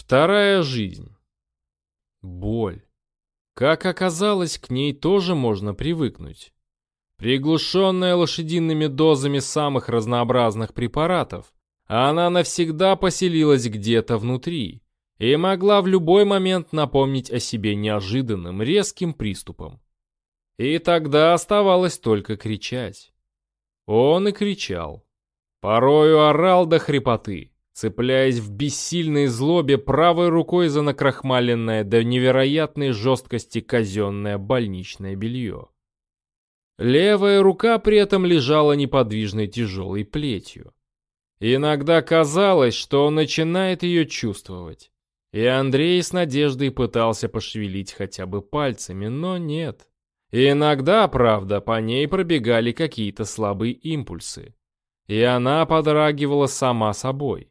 Вторая жизнь. Боль. Как оказалось, к ней тоже можно привыкнуть. Приглушенная лошадиными дозами самых разнообразных препаратов, она навсегда поселилась где-то внутри и могла в любой момент напомнить о себе неожиданным резким приступом. И тогда оставалось только кричать. Он и кричал. Порою орал до хрипоты, цепляясь в бессильной злобе правой рукой за накрахмаленное до невероятной жесткости казенное больничное белье. Левая рука при этом лежала неподвижной тяжелой плетью. Иногда казалось, что он начинает ее чувствовать. И Андрей с надеждой пытался пошевелить хотя бы пальцами, но нет. Иногда, правда, по ней пробегали какие-то слабые импульсы. И она подрагивала сама собой.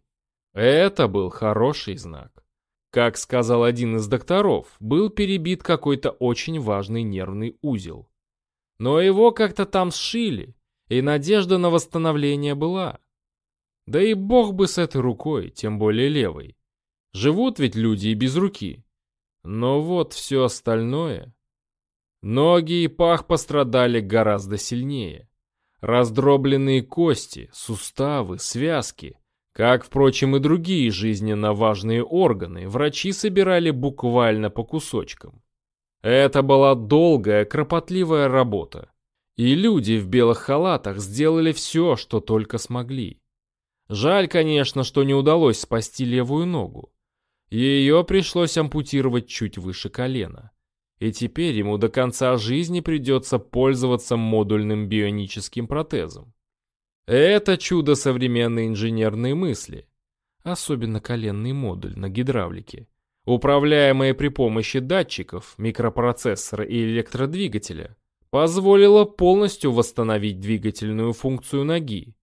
Это был хороший знак. Как сказал один из докторов, был перебит какой-то очень важный нервный узел. Но его как-то там сшили, и надежда на восстановление была. Да и бог бы с этой рукой, тем более левой. Живут ведь люди и без руки. Но вот все остальное... Ноги и пах пострадали гораздо сильнее. Раздробленные кости, суставы, связки, как, впрочем, и другие жизненно важные органы, врачи собирали буквально по кусочкам. Это была долгая, кропотливая работа. И люди в белых халатах сделали все, что только смогли. Жаль, конечно, что не удалось спасти левую ногу. Ее пришлось ампутировать чуть выше колена. И теперь ему до конца жизни придется пользоваться модульным бионическим протезом. Это чудо современной инженерной мысли. Особенно коленный модуль на гидравлике управляемая при помощи датчиков, микропроцессора и электродвигателя, позволила полностью восстановить двигательную функцию ноги.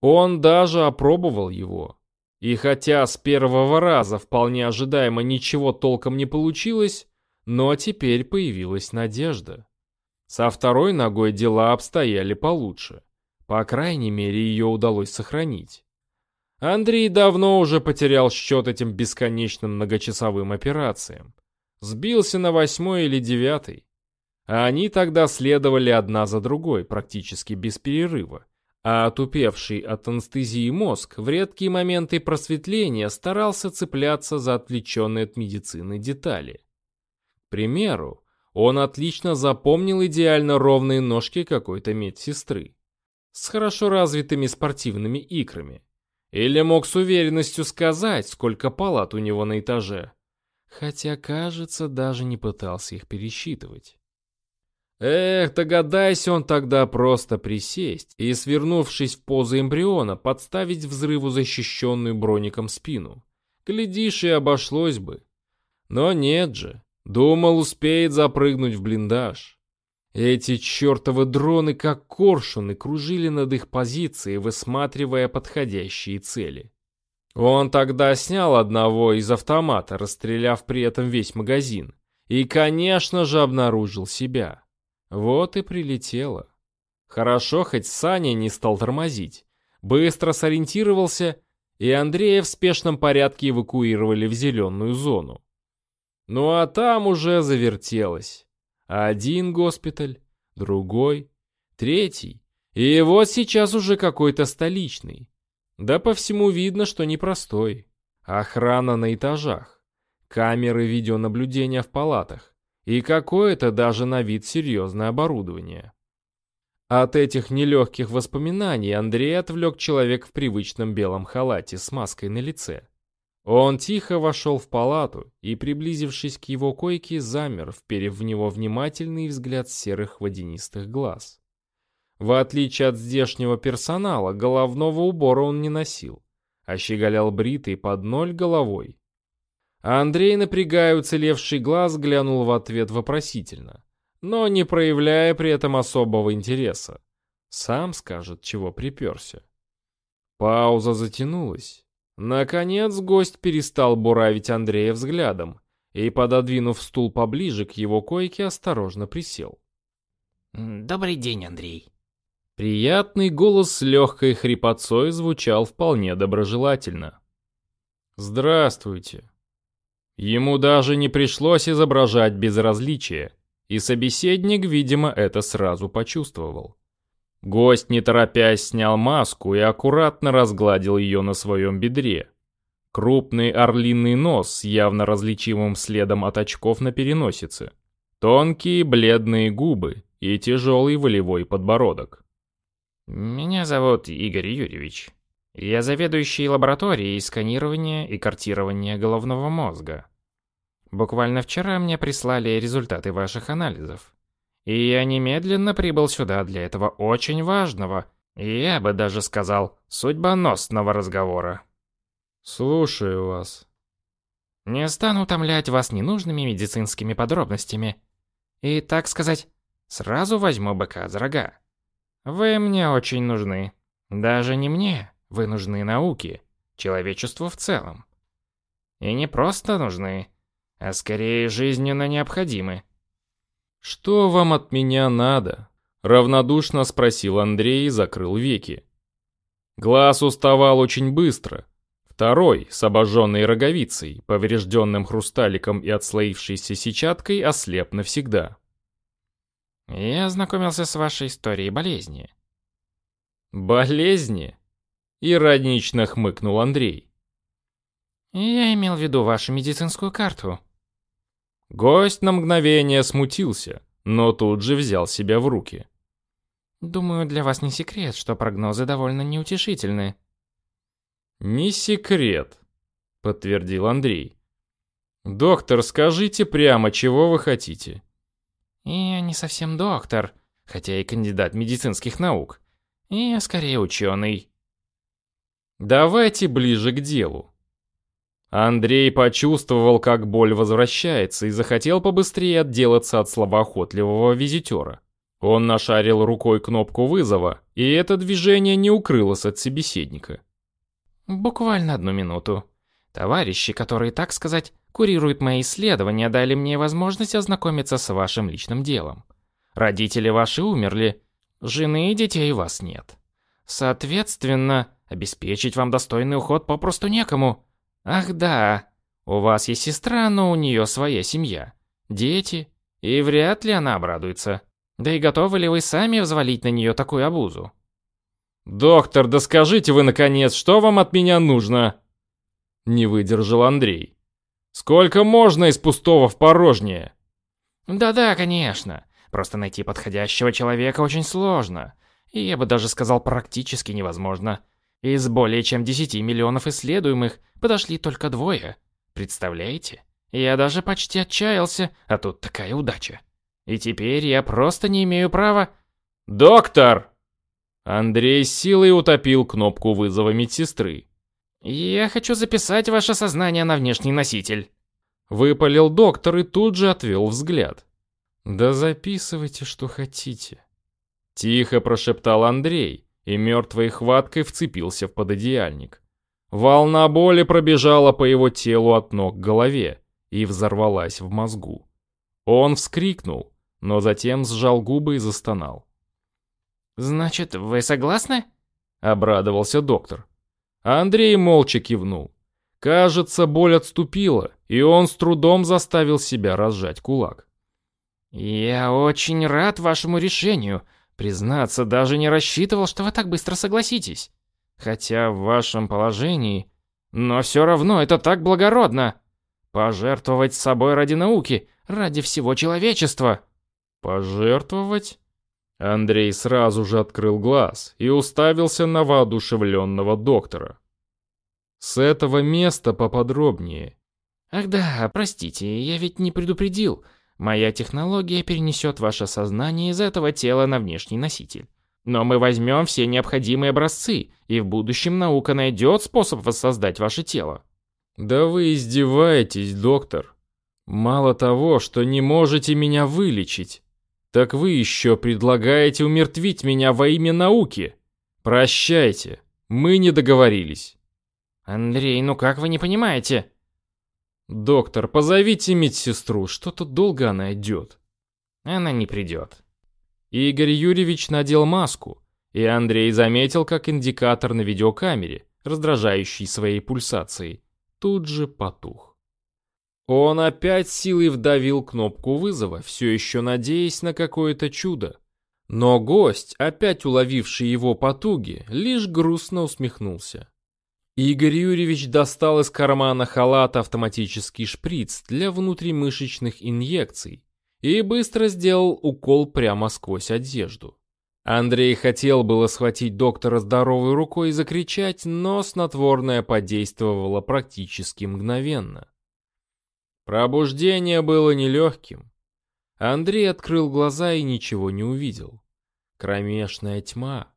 Он даже опробовал его. И хотя с первого раза вполне ожидаемо ничего толком не получилось, но теперь появилась надежда. Со второй ногой дела обстояли получше. По крайней мере, ее удалось сохранить. Андрей давно уже потерял счет этим бесконечным многочасовым операциям. Сбился на восьмой или девятый. А они тогда следовали одна за другой, практически без перерыва. А отупевший от анестезии мозг в редкие моменты просветления старался цепляться за отвлеченные от медицины детали. К примеру, он отлично запомнил идеально ровные ножки какой-то медсестры с хорошо развитыми спортивными икрами или мог с уверенностью сказать, сколько палат у него на этаже. Хотя, кажется, даже не пытался их пересчитывать. Эх, догадайся он тогда просто присесть и, свернувшись в позу эмбриона, подставить взрыву защищенную броником спину. Глядишь, и обошлось бы. Но нет же. Думал, успеет запрыгнуть в блиндаж. Эти чертовы дроны, как коршуны, кружили над их позицией, высматривая подходящие цели. Он тогда снял одного из автомата, расстреляв при этом весь магазин. И, конечно же, обнаружил себя. Вот и прилетело. Хорошо, хоть Саня не стал тормозить. Быстро сориентировался, и Андрея в спешном порядке эвакуировали в зеленую зону. Ну а там уже завертелось. Один госпиталь, другой, третий. И вот сейчас уже какой-то столичный. Да по всему видно, что непростой. Охрана на этажах, камеры видеонаблюдения в палатах и какое-то даже на вид серьезное оборудование. От этих нелегких воспоминаний Андрей отвлек человек в привычном белом халате с маской на лице. Он тихо вошел в палату и, приблизившись к его койке, замер, вперев в него внимательный взгляд серых водянистых глаз. В отличие от здешнего персонала, головного убора он не носил, а щеголял бритый под ноль головой. Андрей, напрягая уцелевший глаз, глянул в ответ вопросительно, но не проявляя при этом особого интереса. Сам скажет, чего приперся. Пауза затянулась. Наконец гость перестал буравить Андрея взглядом и, пододвинув стул поближе к его койке, осторожно присел. «Добрый день, Андрей». Приятный голос с легкой хрипотцой звучал вполне доброжелательно. «Здравствуйте». Ему даже не пришлось изображать безразличие, и собеседник, видимо, это сразу почувствовал. Гость, не торопясь, снял маску и аккуратно разгладил ее на своем бедре. Крупный орлиный нос с явно различимым следом от очков на переносице. Тонкие бледные губы и тяжелый волевой подбородок. «Меня зовут Игорь Юрьевич. Я заведующий лабораторией сканирования и картирования головного мозга. Буквально вчера мне прислали результаты ваших анализов. И я немедленно прибыл сюда для этого очень важного, и я бы даже сказал, судьбоносного разговора. Слушаю вас. Не стану утомлять вас ненужными медицинскими подробностями. И, так сказать, сразу возьму быка за рога. Вы мне очень нужны. Даже не мне, вы нужны науке, человечеству в целом. И не просто нужны, а скорее жизненно необходимы. «Что вам от меня надо?» — равнодушно спросил Андрей и закрыл веки. Глаз уставал очень быстро. Второй, с обожженной роговицей, поврежденным хрусталиком и отслоившейся сетчаткой, ослеп навсегда. «Я ознакомился с вашей историей болезни». «Болезни?» — иронично хмыкнул Андрей. «Я имел в виду вашу медицинскую карту», Гость на мгновение смутился, но тут же взял себя в руки. «Думаю, для вас не секрет, что прогнозы довольно неутешительны». «Не секрет», — подтвердил Андрей. «Доктор, скажите прямо, чего вы хотите?» «Я не совсем доктор, хотя и кандидат медицинских наук. Я скорее ученый». «Давайте ближе к делу», Андрей почувствовал, как боль возвращается, и захотел побыстрее отделаться от словоохотливого визитера. Он нашарил рукой кнопку вызова, и это движение не укрылось от собеседника. «Буквально одну минуту. Товарищи, которые, так сказать, курируют мои исследования, дали мне возможность ознакомиться с вашим личным делом. Родители ваши умерли, жены и детей у вас нет. Соответственно, обеспечить вам достойный уход попросту некому». Ах да, у вас есть сестра, но у нее своя семья, дети, и вряд ли она обрадуется. Да и готовы ли вы сами взвалить на нее такую обузу? «Доктор, да скажите вы, наконец, что вам от меня нужно?» Не выдержал Андрей. «Сколько можно из пустого в порожнее?» «Да-да, конечно. Просто найти подходящего человека очень сложно. И я бы даже сказал, практически невозможно. Из более чем 10 миллионов исследуемых подошли только двое. Представляете? Я даже почти отчаялся, а тут такая удача. И теперь я просто не имею права... «Доктор!» Андрей силой утопил кнопку вызова медсестры. «Я хочу записать ваше сознание на внешний носитель». Выпалил доктор и тут же отвел взгляд. «Да записывайте, что хотите». Тихо прошептал Андрей, и мертвой хваткой вцепился в пододеяльник. Волна боли пробежала по его телу от ног к голове и взорвалась в мозгу. Он вскрикнул, но затем сжал губы и застонал. «Значит, вы согласны?» — обрадовался доктор. Андрей молча кивнул. Кажется, боль отступила, и он с трудом заставил себя разжать кулак. «Я очень рад вашему решению», Признаться, даже не рассчитывал, что вы так быстро согласитесь. Хотя в вашем положении... Но все равно это так благородно. Пожертвовать собой ради науки, ради всего человечества. Пожертвовать? Андрей сразу же открыл глаз и уставился на воодушевленного доктора. С этого места поподробнее. Ах да, простите, я ведь не предупредил. Моя технология перенесет ваше сознание из этого тела на внешний носитель. Но мы возьмем все необходимые образцы, и в будущем наука найдет способ воссоздать ваше тело. Да вы издеваетесь, доктор. Мало того, что не можете меня вылечить, так вы еще предлагаете умертвить меня во имя науки. Прощайте, мы не договорились. Андрей, ну как вы не понимаете? «Доктор, позовите медсестру, что-то долго она идет». «Она не придет». Игорь Юрьевич надел маску, и Андрей заметил, как индикатор на видеокамере, раздражающий своей пульсацией, тут же потух. Он опять силой вдавил кнопку вызова, все еще надеясь на какое-то чудо. Но гость, опять уловивший его потуги, лишь грустно усмехнулся. Игорь Юрьевич достал из кармана халата автоматический шприц для внутримышечных инъекций и быстро сделал укол прямо сквозь одежду. Андрей хотел было схватить доктора здоровой рукой и закричать, но снотворное подействовало практически мгновенно. Пробуждение было нелегким. Андрей открыл глаза и ничего не увидел. Кромешная тьма.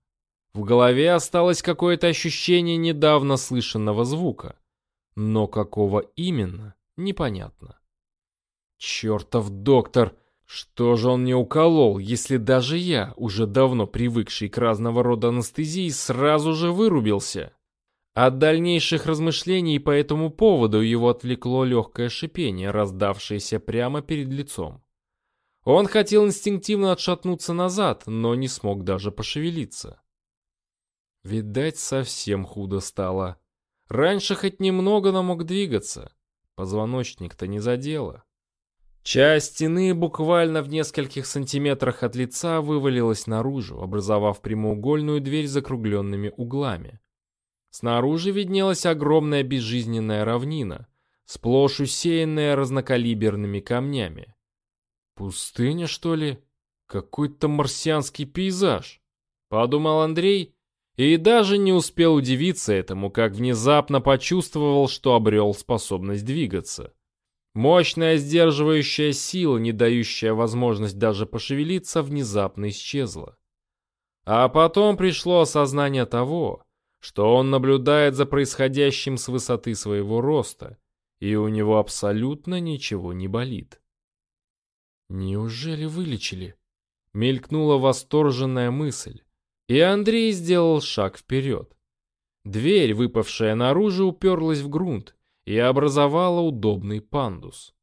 В голове осталось какое-то ощущение недавно слышанного звука. Но какого именно, непонятно. Чертов доктор! Что же он не уколол, если даже я, уже давно привыкший к разного рода анестезии, сразу же вырубился? От дальнейших размышлений по этому поводу его отвлекло легкое шипение, раздавшееся прямо перед лицом. Он хотел инстинктивно отшатнуться назад, но не смог даже пошевелиться. Видать, совсем худо стало. Раньше хоть немного, но мог двигаться. Позвоночник-то не задело. Часть стены буквально в нескольких сантиметрах от лица вывалилась наружу, образовав прямоугольную дверь с закругленными углами. Снаружи виднелась огромная безжизненная равнина, сплошь усеянная разнокалиберными камнями. Пустыня, что ли? Какой-то марсианский пейзаж, подумал Андрей, и даже не успел удивиться этому, как внезапно почувствовал, что обрел способность двигаться. Мощная сдерживающая сила, не дающая возможность даже пошевелиться, внезапно исчезла. А потом пришло осознание того, что он наблюдает за происходящим с высоты своего роста, и у него абсолютно ничего не болит. «Неужели вылечили?» — мелькнула восторженная мысль, и Андрей сделал шаг вперед. Дверь, выпавшая наружу, уперлась в грунт и образовала удобный пандус.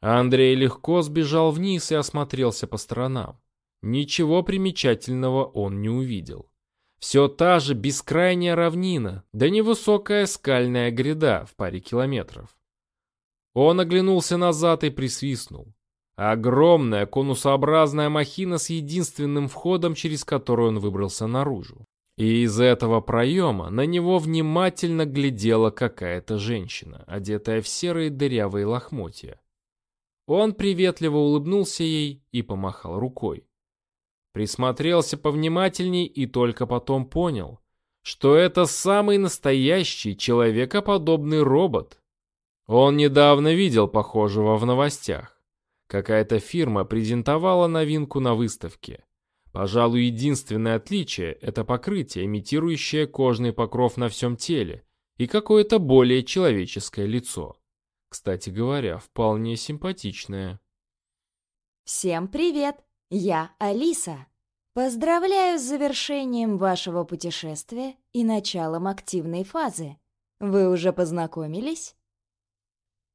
Андрей легко сбежал вниз и осмотрелся по сторонам. Ничего примечательного он не увидел. Все та же бескрайняя равнина, да невысокая скальная гряда в паре километров. Он оглянулся назад и присвистнул. Огромная конусообразная махина с единственным входом, через который он выбрался наружу. И из этого проема на него внимательно глядела какая-то женщина, одетая в серые дырявые лохмотья. Он приветливо улыбнулся ей и помахал рукой. Присмотрелся повнимательней и только потом понял, что это самый настоящий человекоподобный робот. Он недавно видел похожего в новостях. Какая-то фирма презентовала новинку на выставке. Пожалуй, единственное отличие – это покрытие, имитирующее кожный покров на всем теле, и какое-то более человеческое лицо. Кстати говоря, вполне симпатичное. Всем привет! Я Алиса. Поздравляю с завершением вашего путешествия и началом активной фазы. Вы уже познакомились?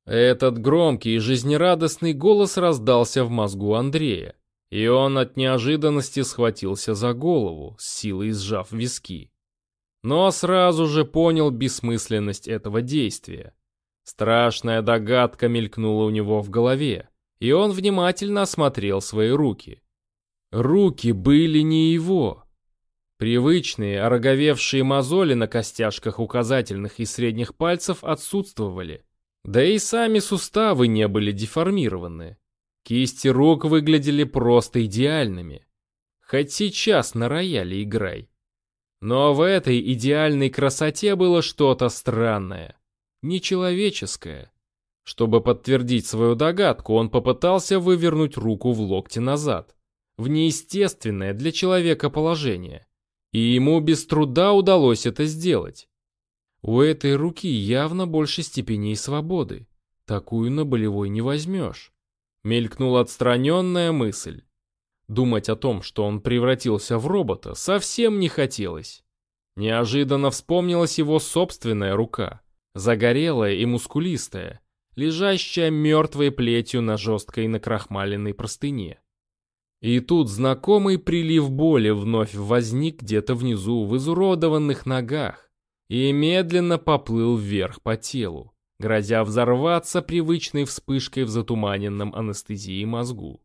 Этот громкий и жизнерадостный голос раздался в мозгу Андрея, и он от неожиданности схватился за голову, с силой сжав виски. Но сразу же понял бессмысленность этого действия. Страшная догадка мелькнула у него в голове и он внимательно осмотрел свои руки. Руки были не его. Привычные, ороговевшие мозоли на костяшках указательных и средних пальцев отсутствовали. Да и сами суставы не были деформированы. Кисти рук выглядели просто идеальными. Хоть сейчас на рояле играй. Но в этой идеальной красоте было что-то странное, нечеловеческое. Чтобы подтвердить свою догадку, он попытался вывернуть руку в локте назад, в неестественное для человека положение. И ему без труда удалось это сделать. У этой руки явно больше степеней свободы. Такую на болевой не возьмешь. Мелькнула отстраненная мысль. Думать о том, что он превратился в робота, совсем не хотелось. Неожиданно вспомнилась его собственная рука, загорелая и мускулистая, лежащая мертвой плетью на жесткой накрахмаленной простыне. И тут знакомый прилив боли вновь возник где-то внизу в изуродованных ногах и медленно поплыл вверх по телу, грозя взорваться привычной вспышкой в затуманенном анестезии мозгу.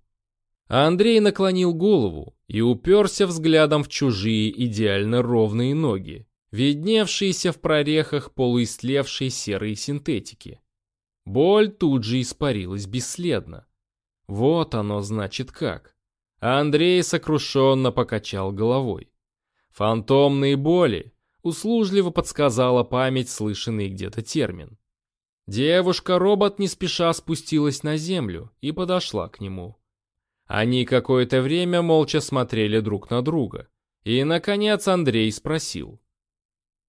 Андрей наклонил голову и уперся взглядом в чужие идеально ровные ноги, видневшиеся в прорехах полуистлевшей серой синтетики. Боль тут же испарилась бесследно. Вот оно значит как. Андрей сокрушенно покачал головой. Фантомные боли, услужливо подсказала память слышанный где-то термин. Девушка-робот не спеша спустилась на землю и подошла к нему. Они какое-то время молча смотрели друг на друга. И, наконец, Андрей спросил.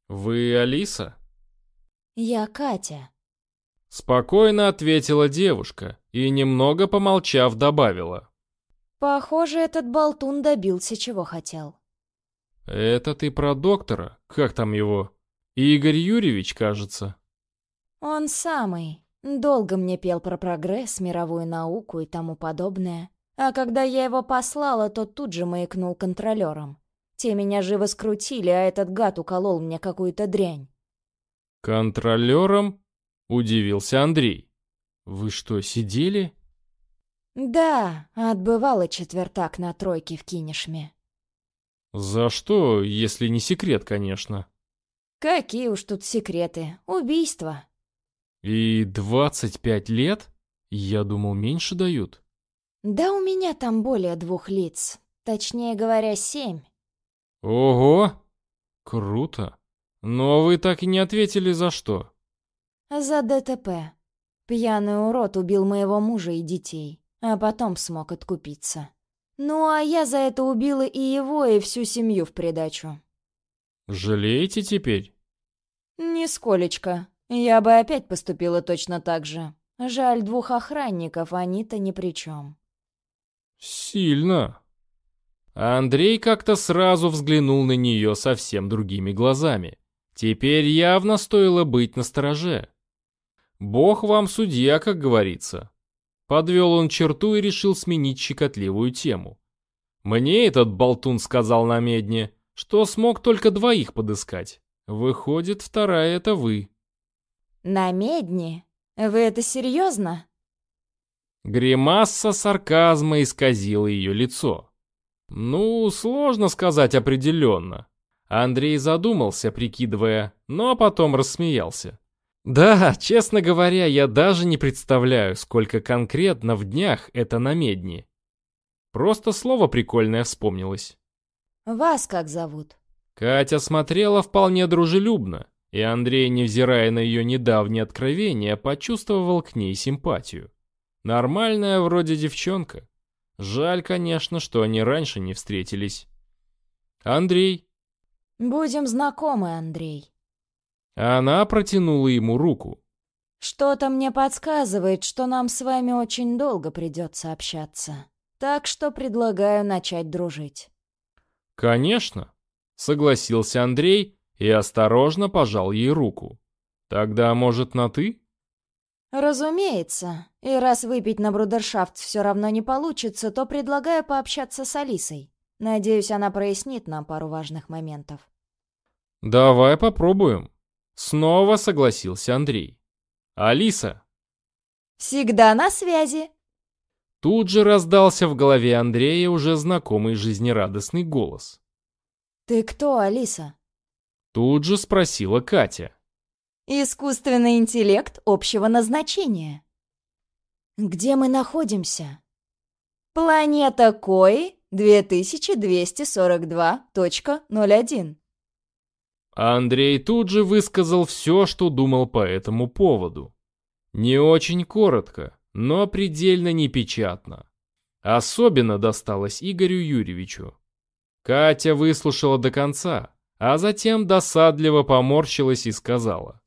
«Вы Алиса?» «Я Катя». Спокойно ответила девушка и, немного помолчав, добавила. «Похоже, этот болтун добился, чего хотел». «Это ты про доктора? Как там его? Игорь Юрьевич, кажется». «Он самый. Долго мне пел про прогресс, мировую науку и тому подобное. А когда я его послала, то тут же маякнул контролером. Те меня живо скрутили, а этот гад уколол мне какую-то дрянь». «Контролером?» — удивился Андрей. «Вы что, сидели?» «Да, отбывала четвертак на тройке в Кинешме». «За что, если не секрет, конечно?» «Какие уж тут секреты. Убийство». «И двадцать пять лет? Я думал, меньше дают». «Да у меня там более двух лиц. Точнее говоря, семь». «Ого! Круто. Но вы так и не ответили, за что?» «За ДТП. Пьяный урод убил моего мужа и детей, а потом смог откупиться». Ну, а я за это убила и его, и всю семью в придачу. Жалеете теперь? Нисколечко. Я бы опять поступила точно так же. Жаль двух охранников, они-то ни при чем. Сильно. Андрей как-то сразу взглянул на нее совсем другими глазами. Теперь явно стоило быть настороже. Бог вам судья, как говорится. Подвел он черту и решил сменить щекотливую тему. Мне этот болтун сказал на медне, что смог только двоих подыскать. Выходит, вторая это вы. На медне? Вы это серьезно? Гримаса сарказма исказила ее лицо. Ну, сложно сказать определенно. Андрей задумался, прикидывая, но потом рассмеялся. Да, честно говоря, я даже не представляю, сколько конкретно в днях это на медне. Просто слово прикольное вспомнилось. Вас как зовут? Катя смотрела вполне дружелюбно, и Андрей, невзирая на ее недавние откровения, почувствовал к ней симпатию. Нормальная вроде девчонка. Жаль, конечно, что они раньше не встретились. Андрей. Будем знакомы, Андрей. Она протянула ему руку. «Что-то мне подсказывает, что нам с вами очень долго придется общаться. Так что предлагаю начать дружить». «Конечно», — согласился Андрей и осторожно пожал ей руку. «Тогда, может, на «ты»?» «Разумеется. И раз выпить на брудершафт все равно не получится, то предлагаю пообщаться с Алисой. Надеюсь, она прояснит нам пару важных моментов». «Давай попробуем», Снова согласился Андрей. «Алиса!» «Всегда на связи!» Тут же раздался в голове Андрея уже знакомый жизнерадостный голос. «Ты кто, Алиса?» Тут же спросила Катя. «Искусственный интеллект общего назначения». «Где мы находимся?» «Планета Кои 2242.01». А Андрей тут же высказал все, что думал по этому поводу. Не очень коротко, но предельно непечатно. Особенно досталось Игорю Юрьевичу. Катя выслушала до конца, а затем досадливо поморщилась и сказала.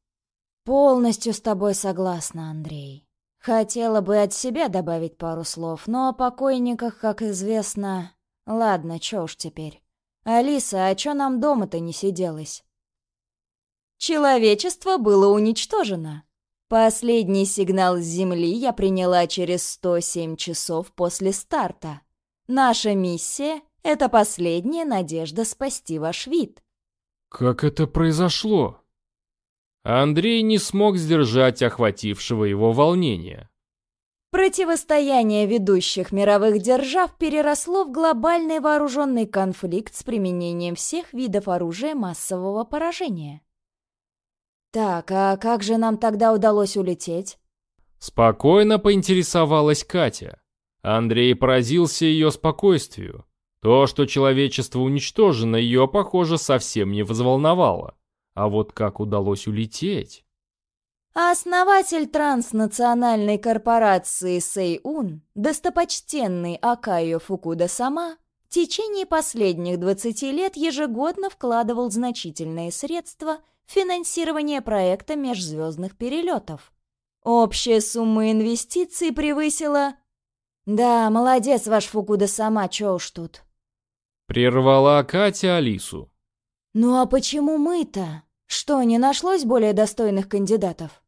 «Полностью с тобой согласна, Андрей. Хотела бы от себя добавить пару слов, но о покойниках, как известно... Ладно, чё уж теперь. Алиса, а чё нам дома-то не сиделось?» Человечество было уничтожено. Последний сигнал с Земли я приняла через 107 часов после старта. Наша миссия — это последняя надежда спасти ваш вид. Как это произошло? Андрей не смог сдержать охватившего его волнения. Противостояние ведущих мировых держав переросло в глобальный вооруженный конфликт с применением всех видов оружия массового поражения. Так, а как же нам тогда удалось улететь? Спокойно поинтересовалась Катя. Андрей поразился ее спокойствию. То, что человечество уничтожено, ее, похоже, совсем не взволновало. А вот как удалось улететь? Основатель транснациональной корпорации Сейун, достопочтенный Акайо Фукуда Сама, в течение последних 20 лет ежегодно вкладывал значительные средства финансирование проекта межзвездных перелетов. Общая сумма инвестиций превысила... Да, молодец ваш Фукуда Сама, чё уж тут. Прервала Катя Алису. Ну а почему мы-то? Что, не нашлось более достойных кандидатов?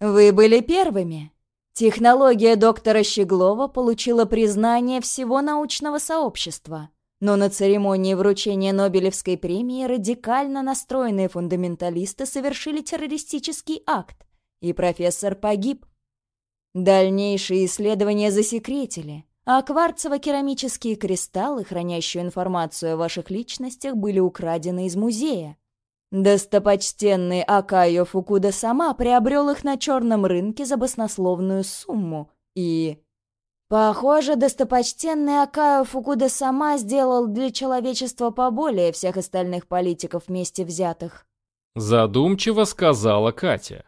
Вы были первыми. Технология доктора Щеглова получила признание всего научного сообщества. Но на церемонии вручения Нобелевской премии радикально настроенные фундаменталисты совершили террористический акт, и профессор погиб. Дальнейшие исследования засекретили, а кварцево-керамические кристаллы, хранящие информацию о ваших личностях, были украдены из музея. Достопочтенный Акайо Фукуда сама приобрел их на черном рынке за баснословную сумму и... Похоже, достопочтенный Акао Фукуда сама сделал для человечества поболее всех остальных политиков вместе взятых. Задумчиво сказала Катя.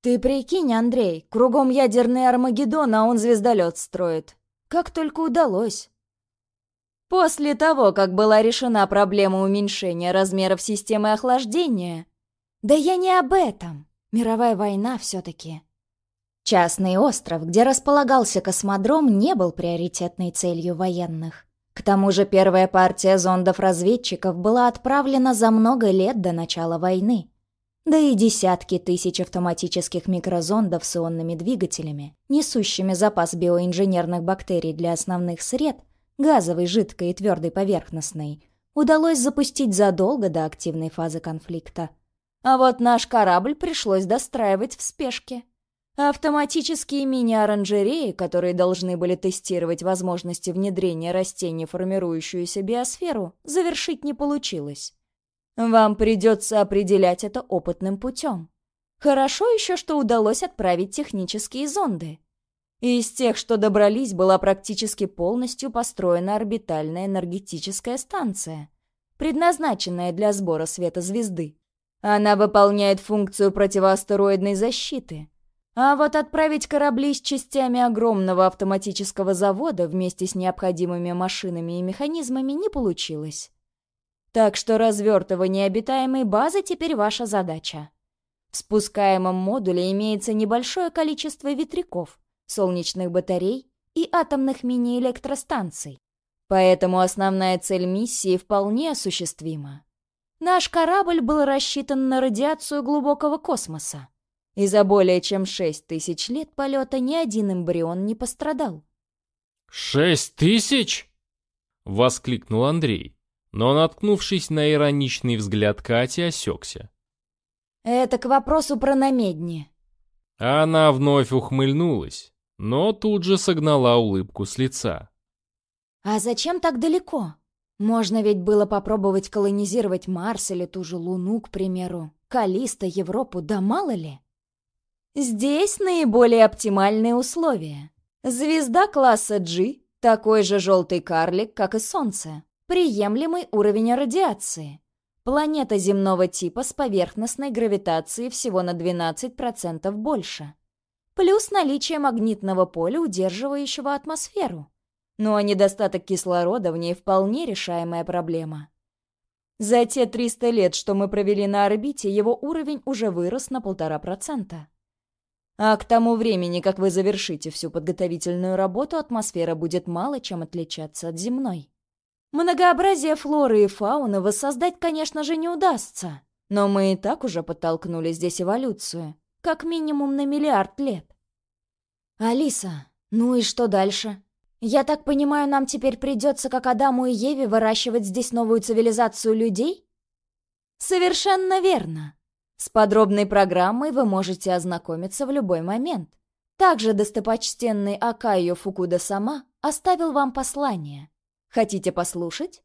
Ты прикинь, Андрей, кругом ядерный Армагеддон, а он звездолет строит. Как только удалось. После того, как была решена проблема уменьшения размеров системы охлаждения... Да я не об этом. Мировая война все-таки. Частный остров, где располагался космодром, не был приоритетной целью военных. К тому же первая партия зондов-разведчиков была отправлена за много лет до начала войны. Да и десятки тысяч автоматических микрозондов с ионными двигателями, несущими запас биоинженерных бактерий для основных сред, газовой, жидкой и твердой поверхностной, удалось запустить задолго до активной фазы конфликта. А вот наш корабль пришлось достраивать в спешке. Автоматические мини-оранжереи, которые должны были тестировать возможности внедрения растений в формирующуюся биосферу, завершить не получилось. Вам придется определять это опытным путем. Хорошо еще, что удалось отправить технические зонды. Из тех, что добрались, была практически полностью построена орбитальная энергетическая станция, предназначенная для сбора света звезды. Она выполняет функцию противоастероидной защиты. А вот отправить корабли с частями огромного автоматического завода вместе с необходимыми машинами и механизмами не получилось. Так что развертывание обитаемой базы теперь ваша задача. В спускаемом модуле имеется небольшое количество ветряков, солнечных батарей и атомных мини-электростанций. Поэтому основная цель миссии вполне осуществима. Наш корабль был рассчитан на радиацию глубокого космоса, и за более чем шесть тысяч лет полета ни один эмбрион не пострадал. «Шесть тысяч?» — воскликнул Андрей но, наткнувшись на ироничный взгляд Кати, осекся. «Это к вопросу про намедни». Она вновь ухмыльнулась, но тут же согнала улыбку с лица. «А зачем так далеко? Можно ведь было попробовать колонизировать Марс или ту же Луну, к примеру, Калиста, Европу, да мало ли?» Здесь наиболее оптимальные условия. Звезда класса G — такой же желтый карлик, как и Солнце. Приемлемый уровень радиации. Планета земного типа с поверхностной гравитацией всего на 12% больше. Плюс наличие магнитного поля, удерживающего атмосферу. Ну а недостаток кислорода в ней вполне решаемая проблема. За те 300 лет, что мы провели на орбите, его уровень уже вырос на полтора процента. А к тому времени, как вы завершите всю подготовительную работу, атмосфера будет мало чем отличаться от земной. Многообразие флоры и фауны воссоздать, конечно же, не удастся. Но мы и так уже подтолкнули здесь эволюцию. Как минимум на миллиард лет. Алиса, ну и что дальше? Я так понимаю, нам теперь придется, как Адаму и Еве, выращивать здесь новую цивилизацию людей? Совершенно верно. С подробной программой вы можете ознакомиться в любой момент. Также достопочтенный Акайо Фукуда сама оставил вам послание. Хотите послушать?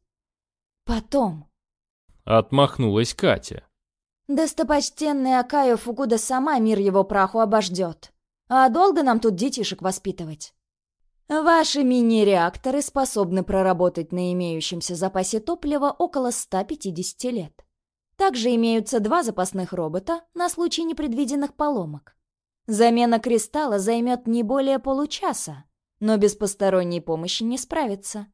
Потом. Отмахнулась Катя. Достопочтенный Акайо Фукуда сама мир его праху обождет. А долго нам тут детишек воспитывать? Ваши мини-реакторы способны проработать на имеющемся запасе топлива около 150 лет. Также имеются два запасных робота на случай непредвиденных поломок. Замена кристалла займет не более получаса, но без посторонней помощи не справится.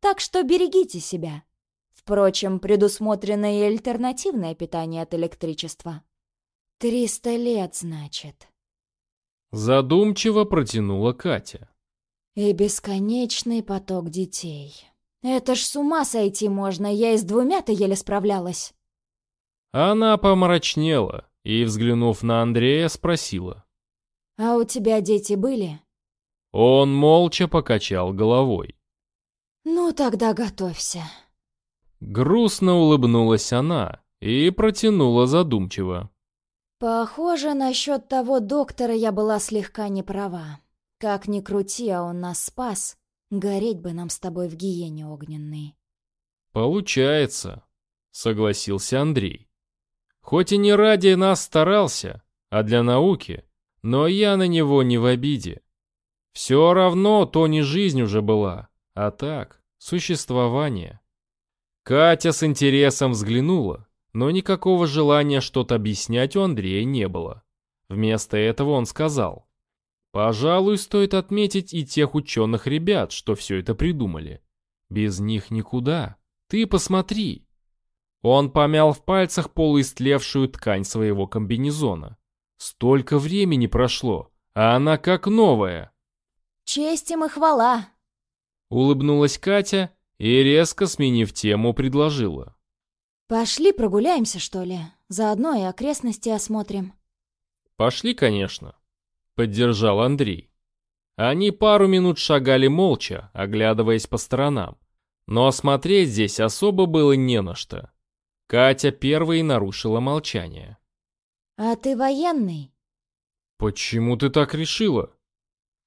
Так что берегите себя. Впрочем, предусмотрено и альтернативное питание от электричества. «Триста лет, значит». Задумчиво протянула Катя. «И бесконечный поток детей. Это ж с ума сойти можно, я и с двумя-то еле справлялась». Она помрачнела и, взглянув на Андрея, спросила. «А у тебя дети были?» Он молча покачал головой. «Ну, тогда готовься». Грустно улыбнулась она и протянула задумчиво. «Похоже, насчет того доктора я была слегка не права. Как ни крути, а он нас спас. Гореть бы нам с тобой в гиене огненной». «Получается», — согласился Андрей. «Хоть и не ради нас старался, а для науки, но я на него не в обиде. Все равно то не жизнь уже была, а так, существование. Катя с интересом взглянула, но никакого желания что-то объяснять у Андрея не было. Вместо этого он сказал, «Пожалуй, стоит отметить и тех ученых ребят, что все это придумали. Без них никуда. Ты посмотри». Он помял в пальцах полуистлевшую ткань своего комбинезона. Столько времени прошло, а она как новая. «Честь им и хвала!» Улыбнулась Катя и, резко сменив тему, предложила. «Пошли прогуляемся, что ли? Заодно и окрестности осмотрим». «Пошли, конечно», — поддержал Андрей. Они пару минут шагали молча, оглядываясь по сторонам. Но осмотреть здесь особо было не на что. Катя первой нарушила молчание. «А ты военный?» «Почему ты так решила?»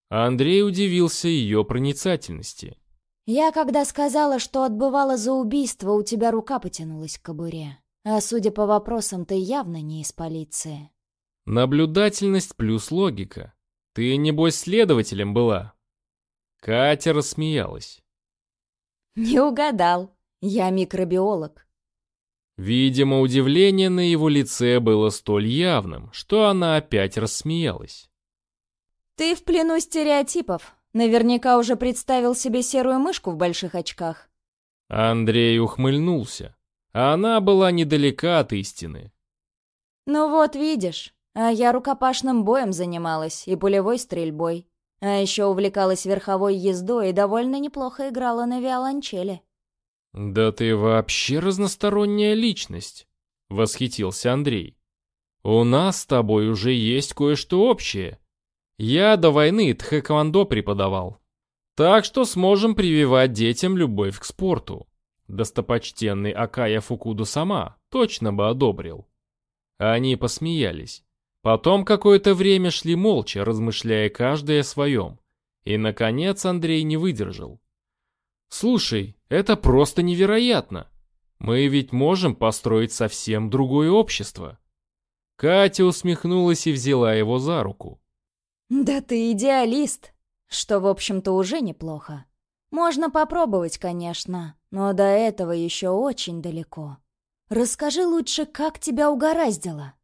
Андрей удивился ее проницательности. «Я когда сказала, что отбывала за убийство, у тебя рука потянулась к кобуре. А судя по вопросам, ты явно не из полиции». «Наблюдательность плюс логика. Ты, небось, следователем была?» Катя рассмеялась. «Не угадал. Я микробиолог. Видимо, удивление на его лице было столь явным, что она опять рассмеялась. «Ты в плену стереотипов. Наверняка уже представил себе серую мышку в больших очках». Андрей ухмыльнулся. А она была недалека от истины. «Ну вот, видишь, а я рукопашным боем занималась и пулевой стрельбой. А еще увлекалась верховой ездой и довольно неплохо играла на виолончели». «Да ты вообще разносторонняя личность», — восхитился Андрей. «У нас с тобой уже есть кое-что общее. Я до войны тхэквондо преподавал. Так что сможем прививать детям любовь к спорту. Достопочтенный Акая Фукуду сама точно бы одобрил». Они посмеялись. Потом какое-то время шли молча, размышляя каждый о своем. И, наконец, Андрей не выдержал. Слушай, это просто невероятно. Мы ведь можем построить совсем другое общество. Катя усмехнулась и взяла его за руку. Да ты идеалист, что, в общем-то, уже неплохо. Можно попробовать, конечно, но до этого еще очень далеко. Расскажи лучше, как тебя угораздило.